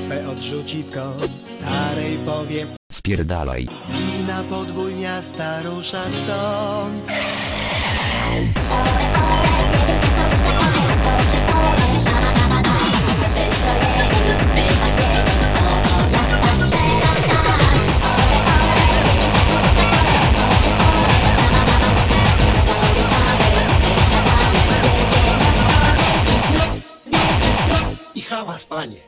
swe odrzuci w kąt Starej powiem Spierdalaj. i na podbój miasta rusza stąd I hałas, panie!